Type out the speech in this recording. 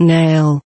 nail.